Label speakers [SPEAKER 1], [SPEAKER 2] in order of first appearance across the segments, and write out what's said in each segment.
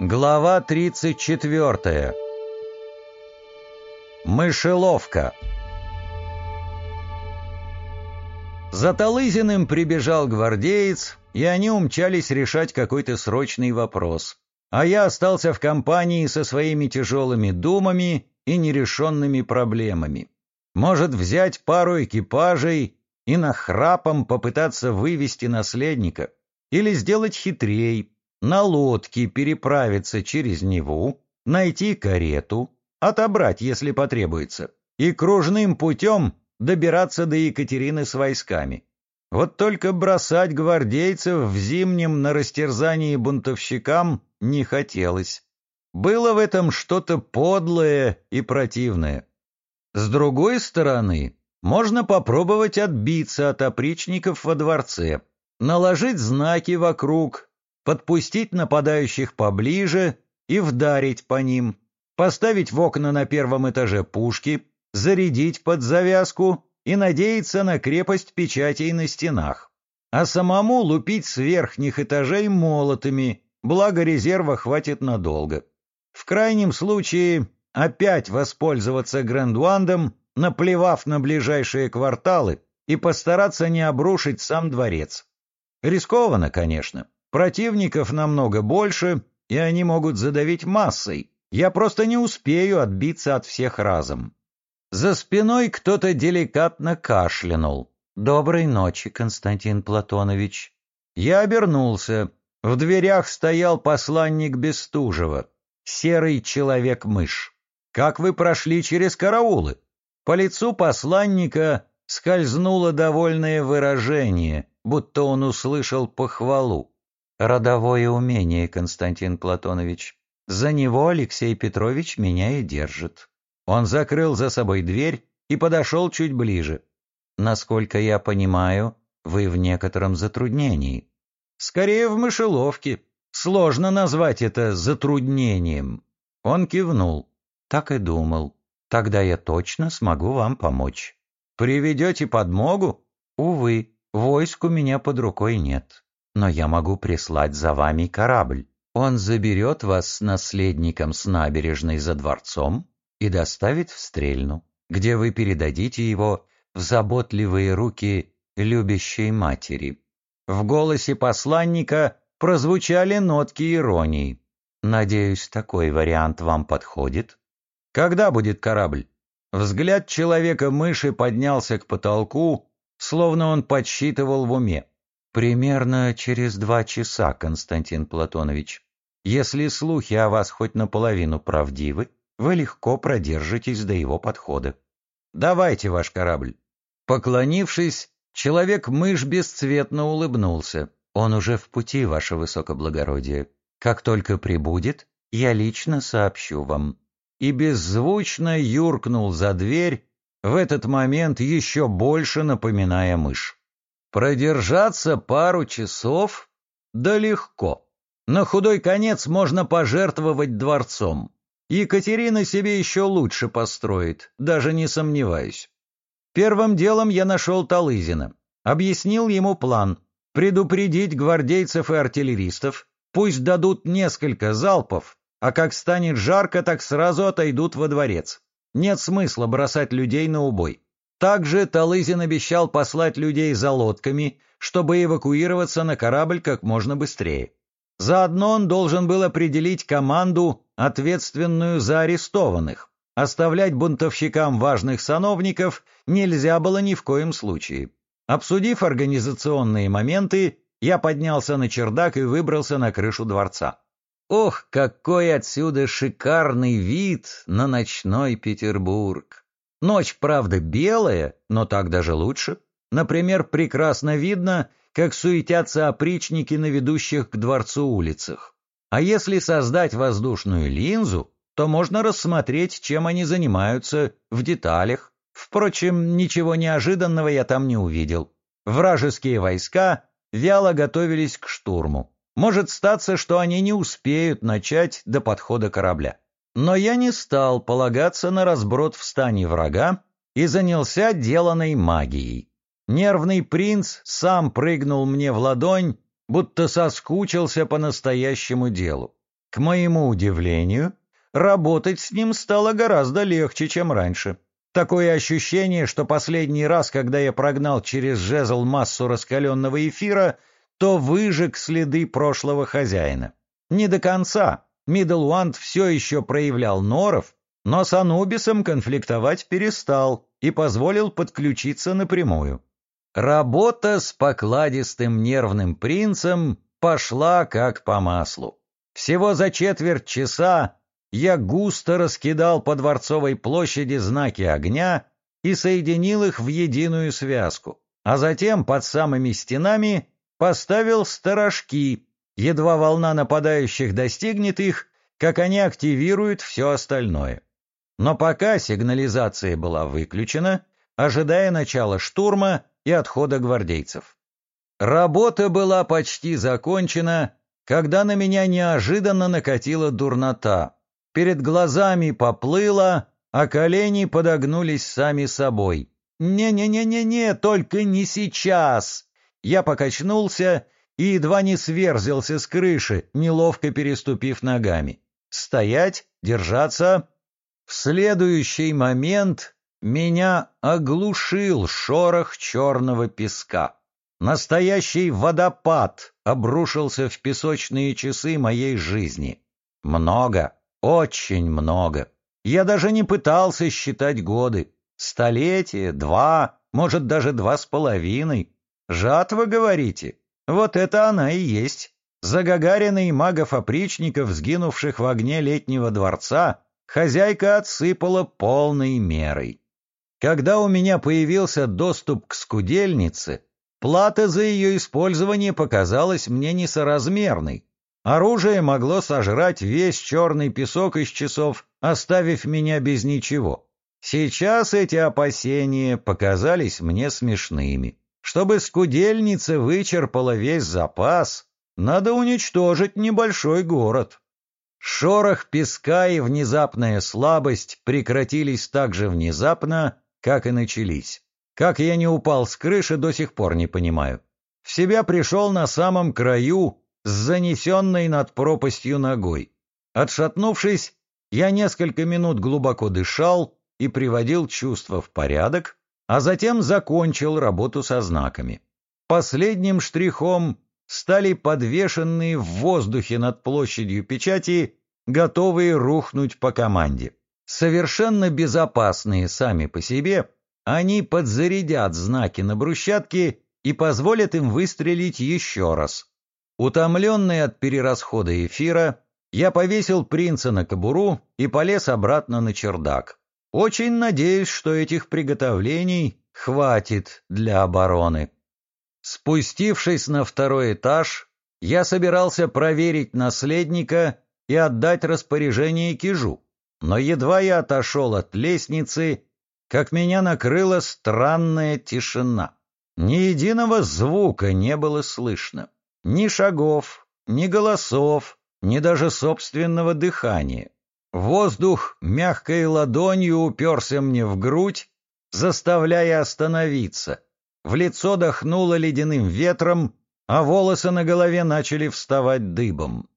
[SPEAKER 1] Глава 34. Мышеловка. За Талызиным прибежал гвардеец, и они умчались решать какой-то срочный вопрос. А я остался в компании со своими тяжелыми думами и нерешенными проблемами. Может, взять пару экипажей и нахрапом попытаться вывести наследника, или сделать хитрей, на лодке переправиться через Неву, найти карету, отобрать, если потребуется, и кружным путем добираться до Екатерины с войсками. Вот только бросать гвардейцев в зимнем на растерзании бунтовщикам не хотелось. Было в этом что-то подлое и противное. С другой стороны, можно попробовать отбиться от опричников во дворце, наложить знаки вокруг, подпустить нападающих поближе и вдарить по ним, поставить в окна на первом этаже пушки, зарядить под завязку и надеяться на крепость печатей на стенах, а самому лупить с верхних этажей молотами, благо резерва хватит надолго. В крайнем случае опять воспользоваться Грандуандом, наплевав на ближайшие кварталы, и постараться не обрушить сам дворец. Рискованно, конечно. Противников намного больше, и они могут задавить массой. Я просто не успею отбиться от всех разом. За спиной кто-то деликатно кашлянул. «Доброй ночи, Константин Платонович». Я обернулся. В дверях стоял посланник Бестужева, серый человек-мышь. «Как вы прошли через караулы?» По лицу посланника скользнуло довольное выражение, будто он услышал похвалу. Родовое умение, Константин Платонович. За него Алексей Петрович меня и держит. Он закрыл за собой дверь и подошел чуть ближе. Насколько я понимаю, вы в некотором затруднении. Скорее в мышеловке. Сложно назвать это затруднением. Он кивнул. Так и думал. Тогда я точно смогу вам помочь. Приведете подмогу? Увы, войск у меня под рукой нет но я могу прислать за вами корабль. Он заберет вас с наследником с набережной за дворцом и доставит в Стрельну, где вы передадите его в заботливые руки любящей матери. В голосе посланника прозвучали нотки иронии. Надеюсь, такой вариант вам подходит? Когда будет корабль? Взгляд человека-мыши поднялся к потолку, словно он подсчитывал в уме. Примерно через два часа, Константин Платонович. Если слухи о вас хоть наполовину правдивы, вы легко продержитесь до его подхода. Давайте ваш корабль. Поклонившись, человек-мышь бесцветно улыбнулся. Он уже в пути, ваше высокоблагородие. Как только прибудет, я лично сообщу вам. И беззвучно юркнул за дверь, в этот момент еще больше напоминая мышь. Продержаться пару часов? Да легко. На худой конец можно пожертвовать дворцом. Екатерина себе еще лучше построит, даже не сомневаюсь. Первым делом я нашел Талызина. Объяснил ему план. Предупредить гвардейцев и артиллеристов. Пусть дадут несколько залпов, а как станет жарко, так сразу отойдут во дворец. Нет смысла бросать людей на убой. Также Талызин обещал послать людей за лодками, чтобы эвакуироваться на корабль как можно быстрее. Заодно он должен был определить команду, ответственную за арестованных. Оставлять бунтовщикам важных сановников нельзя было ни в коем случае. Обсудив организационные моменты, я поднялся на чердак и выбрался на крышу дворца. Ох, какой отсюда шикарный вид на ночной Петербург! Ночь, правда, белая, но так даже лучше. Например, прекрасно видно, как суетятся опричники на ведущих к дворцу улицах. А если создать воздушную линзу, то можно рассмотреть, чем они занимаются в деталях. Впрочем, ничего неожиданного я там не увидел. Вражеские войска вяло готовились к штурму. Может статься, что они не успеют начать до подхода корабля. Но я не стал полагаться на разброд в стане врага и занялся деланной магией. Нервный принц сам прыгнул мне в ладонь, будто соскучился по настоящему делу. К моему удивлению, работать с ним стало гораздо легче, чем раньше. Такое ощущение, что последний раз, когда я прогнал через жезл массу раскаленного эфира, то выжег следы прошлого хозяина. Не до конца. Миддлванд все еще проявлял норов, но с Анубисом конфликтовать перестал и позволил подключиться напрямую. Работа с покладистым нервным принцем пошла как по маслу. Всего за четверть часа я густо раскидал по Дворцовой площади знаки огня и соединил их в единую связку, а затем под самыми стенами поставил сторожки, едва волна нападающих достигнет их, как они активируют все остальное. Но пока сигнализация была выключена, ожидая начала штурма и отхода гвардейцев. Работа была почти закончена, когда на меня неожиданно накатила дурнота, перед глазами поплыло, а колени подогнулись сами собой. «Не-не-не-не-не, только не сейчас!» Я покачнулся и едва не сверзился с крыши, неловко переступив ногами. «Стоять! Держаться!» В следующий момент меня оглушил шорох черного песка. Настоящий водопад обрушился в песочные часы моей жизни. Много, очень много. Я даже не пытался считать годы. Столетие, два, может, даже два с половиной. Жатва, говорите? Вот это она и есть. За Гагарина и магов-опричников, сгинувших в огне летнего дворца, хозяйка отсыпала полной мерой. Когда у меня появился доступ к скудельнице, плата за ее использование показалась мне несоразмерной, Оружие могло сожрать весь черный песок из часов, оставив меня без ничего. Сейчас эти опасения показались мне смешными. Чтобы скудельница вычерпала весь запас, надо уничтожить небольшой город. Шорох песка и внезапная слабость прекратились так же внезапно, как и начались. Как я не упал с крыши, до сих пор не понимаю. В себя пришел на самом краю, с занесенной над пропастью ногой. Отшатнувшись, я несколько минут глубоко дышал и приводил чувства в порядок, а затем закончил работу со знаками. Последним штрихом стали подвешенные в воздухе над площадью печати, готовые рухнуть по команде. Совершенно безопасные сами по себе, они подзарядят знаки на брусчатке и позволят им выстрелить еще раз. Утомленный от перерасхода эфира, я повесил принца на кобуру и полез обратно на чердак. Очень надеюсь, что этих приготовлений хватит для обороны. Спустившись на второй этаж, я собирался проверить наследника и отдать распоряжение Кижу, но едва я отошел от лестницы, как меня накрыла странная тишина. Ни единого звука не было слышно. Ни шагов, ни голосов, ни даже собственного дыхания. Воздух мягкой ладонью уперся мне в грудь, заставляя остановиться. В лицо дохнуло ледяным ветром, а волосы на голове начали вставать дыбом.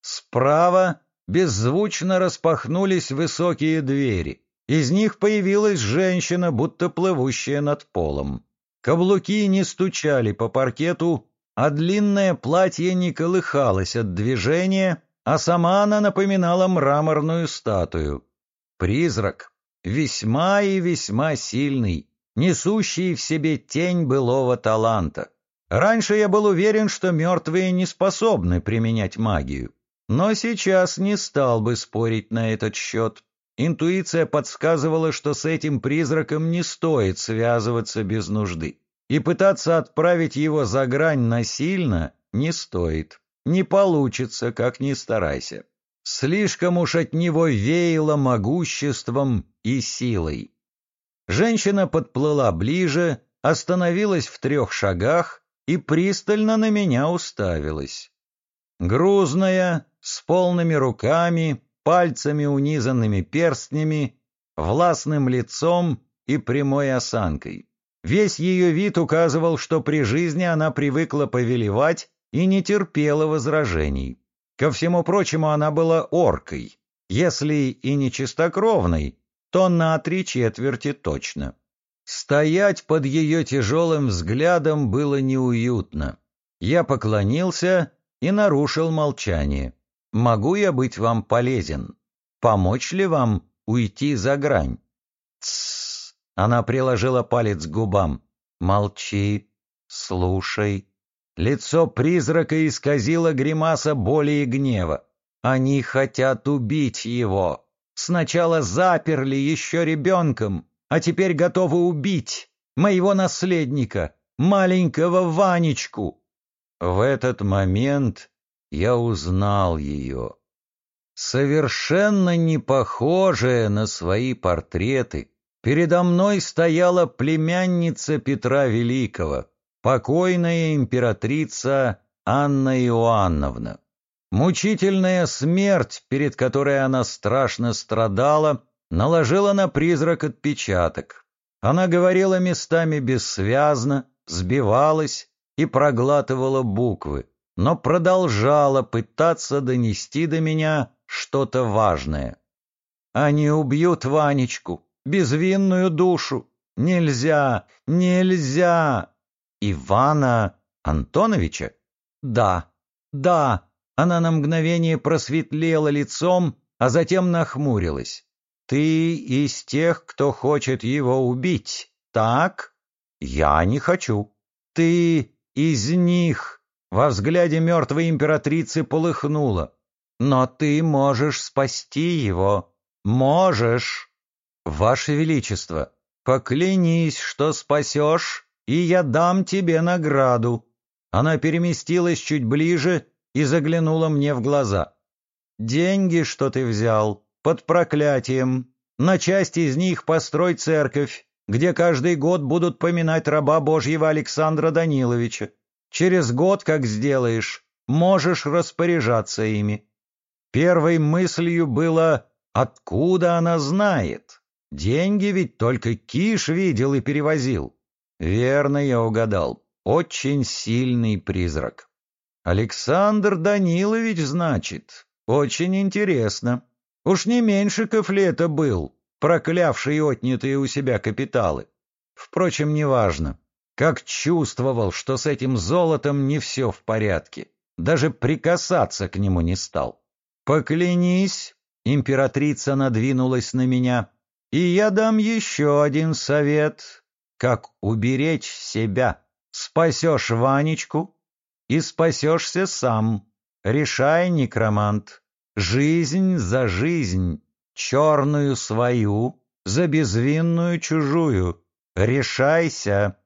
[SPEAKER 1] Справа беззвучно распахнулись высокие двери. Из них появилась женщина, будто плывущая над полом. Каблуки не стучали по паркету, а длинное платье не колыхалось от движения, а сама она напоминала мраморную статую. Призрак, весьма и весьма сильный, несущий в себе тень былого таланта. Раньше я был уверен, что мертвые не способны применять магию, но сейчас не стал бы спорить на этот счет. Интуиция подсказывала, что с этим призраком не стоит связываться без нужды и пытаться отправить его за грань насильно не стоит. Не получится, как ни старайся. Слишком уж от него веяло могуществом и силой. Женщина подплыла ближе, остановилась в трех шагах и пристально на меня уставилась. Грузная, с полными руками, пальцами унизанными перстнями, властным лицом и прямой осанкой. Весь ее вид указывал, что при жизни она привыкла повелевать и не терпела возражений. Ко всему прочему, она была оркой. Если и не чистокровной, то на три четверти точно. Стоять под ее тяжелым взглядом было неуютно. Я поклонился и нарушил молчание. «Могу я быть вам полезен? Помочь ли вам уйти за грань?» «Тссс!» — она приложила палец к губам. «Молчи, слушай». Лицо призрака исказило гримаса боли и гнева. Они хотят убить его. Сначала заперли еще ребенком, а теперь готовы убить моего наследника, маленького Ванечку. В этот момент я узнал ее. Совершенно не похожая на свои портреты, передо мной стояла племянница Петра Великого, покойная императрица Анна Иоанновна. Мучительная смерть, перед которой она страшно страдала, наложила на призрак отпечаток. Она говорила местами бессвязно, сбивалась и проглатывала буквы, но продолжала пытаться донести до меня что-то важное. «Они убьют Ванечку, безвинную душу! Нельзя! Нельзя!» Ивана Антоновича? Да, да. Она на мгновение просветлела лицом, а затем нахмурилась. Ты из тех, кто хочет его убить, так? Я не хочу. Ты из них. Во взгляде мертвой императрицы полыхнуло. Но ты можешь спасти его. Можешь. Ваше Величество, поклянись, что спасешь и я дам тебе награду». Она переместилась чуть ближе и заглянула мне в глаза. «Деньги, что ты взял, под проклятием. На часть из них построй церковь, где каждый год будут поминать раба Божьего Александра Даниловича. Через год, как сделаешь, можешь распоряжаться ими». Первой мыслью было «Откуда она знает? Деньги ведь только Киш видел и перевозил». Верно я угадал. Очень сильный призрак. Александр Данилович, значит. Очень интересно. Уж не меньше Кафлета был, проклявший отнятые у себя капиталы. Впрочем, неважно. Как чувствовал, что с этим золотом не все в порядке. Даже прикасаться к нему не стал. «Поклянись!» — императрица надвинулась на меня. «И я дам еще один совет, как уберечь себя. Спасешь Ванечку и спасешься сам. Решай, некромант, жизнь за жизнь, черную свою, за безвинную чужую. Решайся.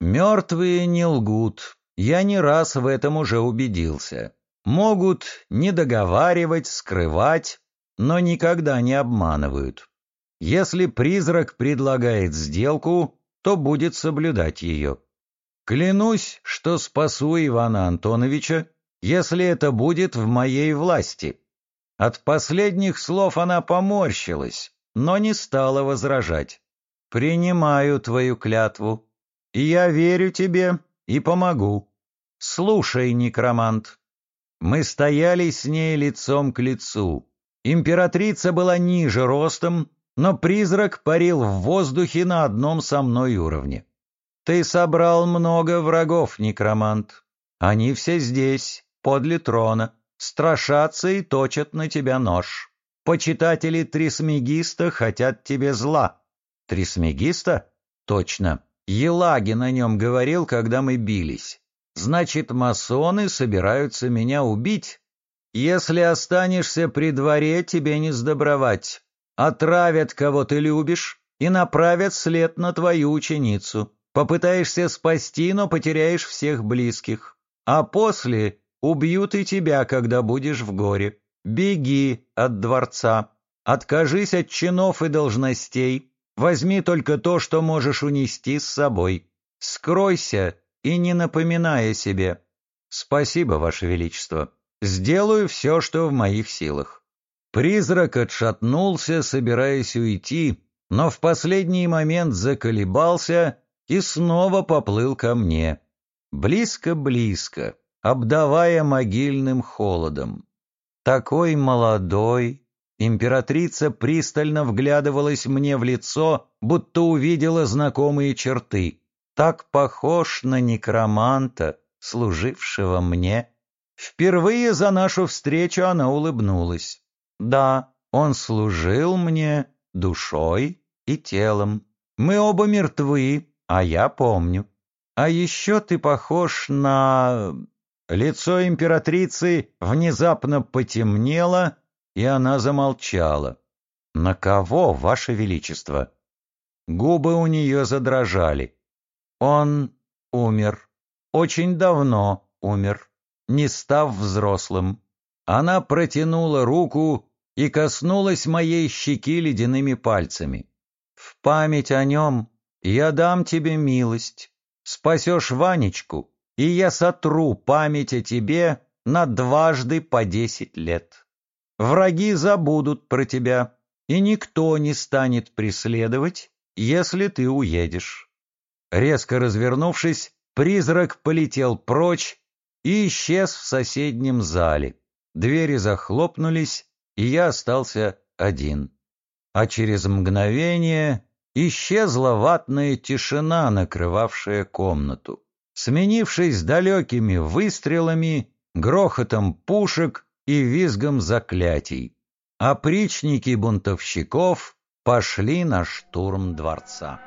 [SPEAKER 1] Мертвые не лгут, я не раз в этом уже убедился. Могут не договаривать, скрывать, но никогда не обманывают. Если призрак предлагает сделку, то будет соблюдать ее. Клянусь, что спасу Ивана Антоновича, если это будет в моей власти. От последних слов она поморщилась, но не стала возражать. «Принимаю твою клятву, я верю тебе и помогу. Слушай, некромант». Мы стояли с ней лицом к лицу. Императрица была ниже ростом, но призрак парил в воздухе на одном со мной уровне. Ты собрал много врагов, некромант. Они все здесь, подле трона, страшатся и точат на тебя нож. Почитатели Трисмегиста хотят тебе зла. Трисмегиста? Точно. Елагин о нем говорил, когда мы бились. Значит, масоны собираются меня убить? Если останешься при дворе, тебе не сдобровать отравят кого ты любишь и направят след на твою ученицу. Попытаешься спасти, но потеряешь всех близких. А после убьют и тебя, когда будешь в горе. Беги от дворца. Откажись от чинов и должностей. Возьми только то, что можешь унести с собой. Скройся и не напоминай о себе. Спасибо, Ваше Величество. Сделаю все, что в моих силах. Призрак отшатнулся, собираясь уйти, но в последний момент заколебался и снова поплыл ко мне. Близко-близко, обдавая могильным холодом. Такой молодой. Императрица пристально вглядывалась мне в лицо, будто увидела знакомые черты. Так похож на некроманта, служившего мне. Впервые за нашу встречу она улыбнулась. Да, он служил мне душой и телом. Мы оба мертвы, а я помню. А еще ты похож на... Лицо императрицы внезапно потемнело, и она замолчала. «На кого, Ваше Величество?» Губы у нее задрожали. «Он умер. Очень давно умер, не став взрослым». Она протянула руку и коснулась моей щеки ледяными пальцами. «В память о нем я дам тебе милость. Спасешь Ванечку, и я сотру память о тебе на дважды по десять лет. Враги забудут про тебя, и никто не станет преследовать, если ты уедешь. Резко развернувшись, призрак полетел прочь и исчез в соседнем зале. Двери захлопнулись, и я остался один. А через мгновение исчезла ватная тишина, накрывавшая комнату сменившись далекими выстрелами, грохотом пушек и визгом заклятий. Опричники бунтовщиков пошли на штурм дворца.